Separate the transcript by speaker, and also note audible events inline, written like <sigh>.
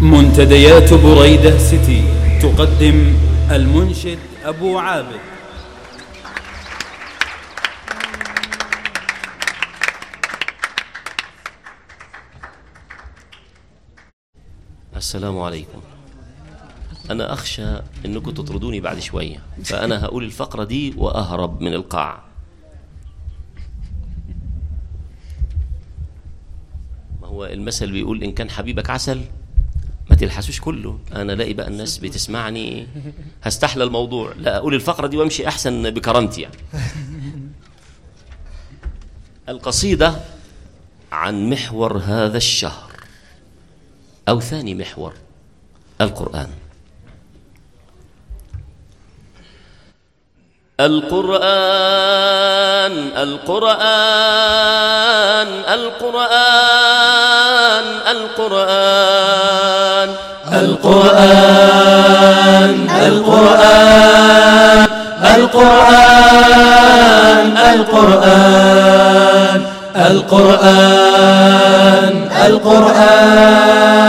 Speaker 1: منتديات بريدة سيتي تقدم المنشد أبو عابد.
Speaker 2: السلام عليكم. أنا أخشى أنكم تطردوني بعد شوية فأنا هقول الفقرة دي وأهرب من القاعة. ما هو المثل بيقول إن كان حبيبك عسل؟ ما تلحسوش كله. أنا لاقي بقى الناس بتسمعني. هستحلى الموضوع. لا أقول الفقرة دي وأمشي أحسن بكرامتي يعني. <laughs> القصيدة عن محور هذا الشهر أو ثاني محور القرآن. القرآن القرآن القرآن القرآن.
Speaker 3: القرآن القرآن القرآن القرآن القرآن القرآن.